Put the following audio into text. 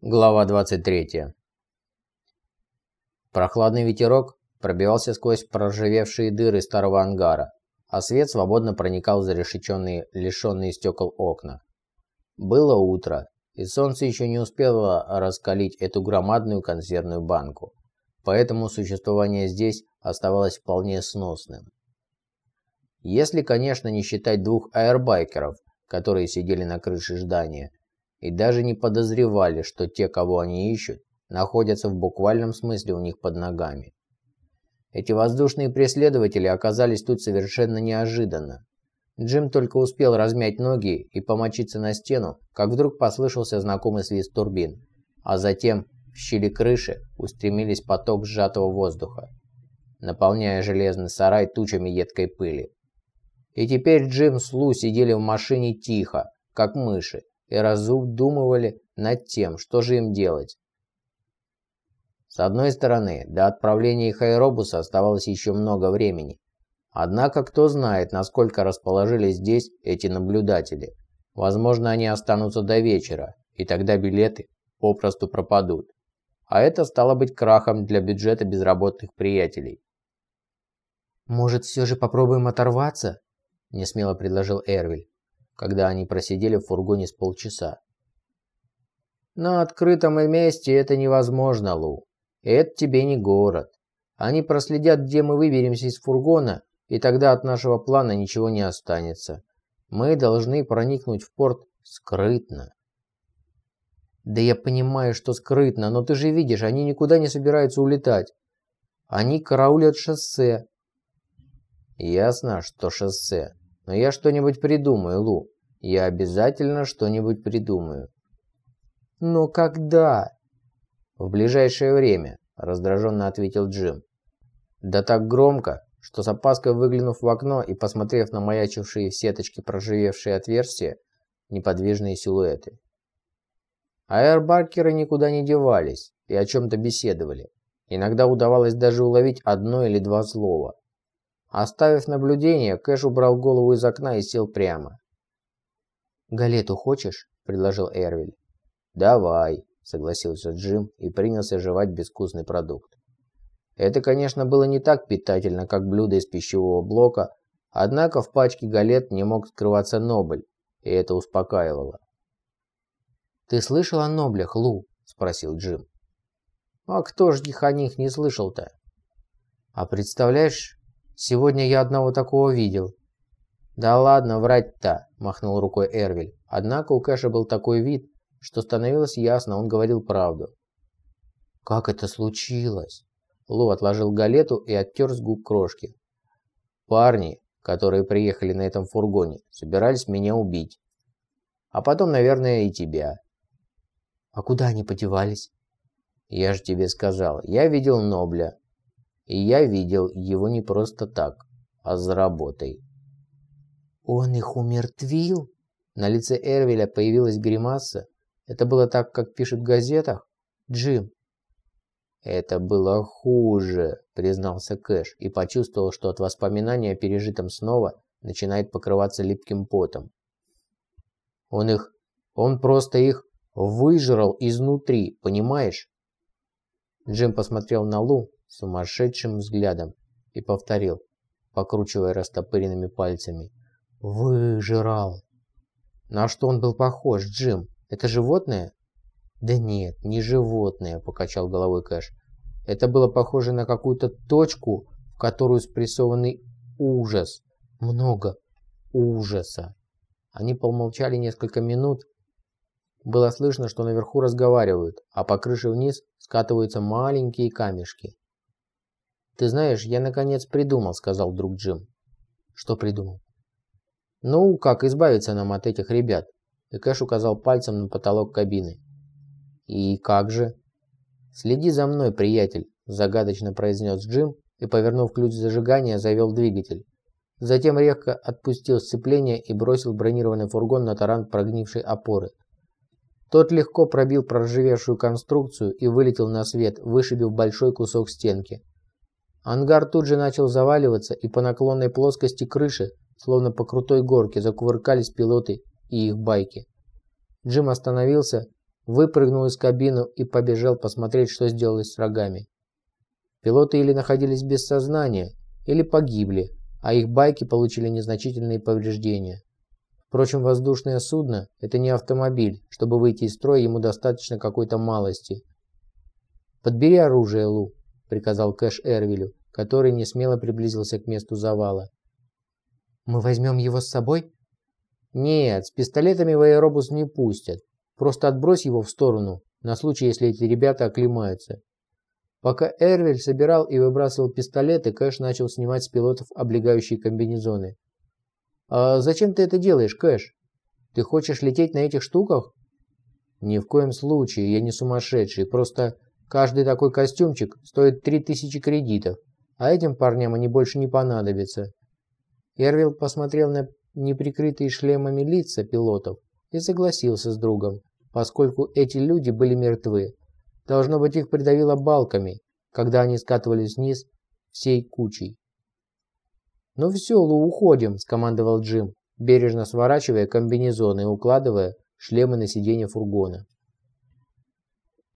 Глава 23. Прохладный ветерок пробивался сквозь проржавевшие дыры старого ангара, а свет свободно проникал за решеченные, лишенные стекол окна. Было утро, и солнце еще не успело раскалить эту громадную консервную банку, поэтому существование здесь оставалось вполне сносным. Если, конечно, не считать двух аэрбайкеров, которые сидели на крыше здания и даже не подозревали, что те, кого они ищут, находятся в буквальном смысле у них под ногами. Эти воздушные преследователи оказались тут совершенно неожиданно. Джим только успел размять ноги и помочиться на стену, как вдруг послышался знакомый свист турбин, а затем в щели крыши устремились поток сжатого воздуха, наполняя железный сарай тучами едкой пыли. И теперь Джим с Лу сидели в машине тихо, как мыши, и раздумывали над тем, что же им делать. С одной стороны, до отправления их аэробуса оставалось еще много времени. Однако кто знает, насколько расположились здесь эти наблюдатели. Возможно, они останутся до вечера, и тогда билеты попросту пропадут. А это стало быть крахом для бюджета безработных приятелей. «Может, все же попробуем оторваться?» – несмело предложил Эрвиль когда они просидели в фургоне с полчаса. «На открытом месте это невозможно, Лу. Это тебе не город. Они проследят, где мы выберемся из фургона, и тогда от нашего плана ничего не останется. Мы должны проникнуть в порт скрытно». «Да я понимаю, что скрытно, но ты же видишь, они никуда не собираются улетать. Они караулят шоссе». «Ясно, что шоссе. Но я что-нибудь придумаю, Лу. Я обязательно что-нибудь придумаю. Но когда? В ближайшее время, раздраженно ответил Джим. Да так громко, что с опаской выглянув в окно и посмотрев на маячившие в сеточке проживевшие отверстия, неподвижные силуэты. Аэрбаркеры никуда не девались и о чем-то беседовали. Иногда удавалось даже уловить одно или два слова. Оставив наблюдение, Кэш убрал голову из окна и сел прямо. «Галету хочешь?» – предложил Эрвиль. «Давай», – согласился Джим и принялся жевать безвкусный продукт. Это, конечно, было не так питательно, как блюдо из пищевого блока, однако в пачке галет не мог скрываться Нобль, и это успокаивало. «Ты слышал о Ноблях, Лу?» – спросил Джим. «А кто ж их о них не слышал-то?» «А представляешь, Сегодня я одного такого видел». «Да ладно, врать-то», – махнул рукой Эрвиль. Однако у Кэша был такой вид, что становилось ясно, он говорил правду. «Как это случилось?» Лу отложил галету и оттер с губ крошки. «Парни, которые приехали на этом фургоне, собирались меня убить. А потом, наверное, и тебя». «А куда они подевались?» «Я же тебе сказал, я видел Нобля. И я видел его не просто так, а за работой. «Он их умертвил?» На лице Эрвеля появилась гримаса. Это было так, как пишут в газетах. «Джим». «Это было хуже», признался Кэш и почувствовал, что от воспоминания о пережитом снова начинает покрываться липким потом. Он их... Он просто их выжрал изнутри, понимаешь? Джим посмотрел на Лу, сумасшедшим взглядом и повторил, покручивая растопыренными пальцами. «Выжирал!» «На что он был похож, Джим? Это животное?» «Да нет, не животное», – покачал головой Кэш. «Это было похоже на какую-то точку, в которую спрессованный ужас. Много ужаса». Они помолчали несколько минут. Было слышно, что наверху разговаривают, а по крыше вниз скатываются маленькие камешки. «Ты знаешь, я наконец придумал», — сказал друг Джим. «Что придумал?» «Ну, как избавиться нам от этих ребят?» И Кэш указал пальцем на потолок кабины. «И как же?» «Следи за мной, приятель», – загадочно произнес Джим и, повернув ключ зажигания, завел двигатель. Затем резко отпустил сцепление и бросил бронированный фургон на таран прогнившей опоры. Тот легко пробил проржавевшую конструкцию и вылетел на свет, вышибив большой кусок стенки. Ангар тут же начал заваливаться, и по наклонной плоскости крыши, словно по крутой горке, закувыркались пилоты и их байки. Джим остановился, выпрыгнул из кабины и побежал посмотреть, что сделалось с врагами. Пилоты или находились без сознания, или погибли, а их байки получили незначительные повреждения. Впрочем, воздушное судно – это не автомобиль. Чтобы выйти из строя, ему достаточно какой-то малости. «Подбери оружие, Лу», – приказал Кэш Эрвилю, который не смело приблизился к месту завала. «Мы возьмем его с собой?» «Нет, с пистолетами в аэробус не пустят. Просто отбрось его в сторону, на случай, если эти ребята оклемаются». Пока Эрвиль собирал и выбрасывал пистолеты, Кэш начал снимать с пилотов облегающие комбинезоны. «А зачем ты это делаешь, Кэш? Ты хочешь лететь на этих штуках?» «Ни в коем случае, я не сумасшедший, просто каждый такой костюмчик стоит 3000 кредитов, а этим парням они больше не понадобятся». Эрвил посмотрел на неприкрытые шлемами лица пилотов и согласился с другом, поскольку эти люди были мертвы. Должно быть, их придавило балками, когда они скатывались вниз всей кучей. «Ну все, Лу, уходим», – скомандовал Джим, бережно сворачивая комбинезоны и укладывая шлемы на сиденье фургона.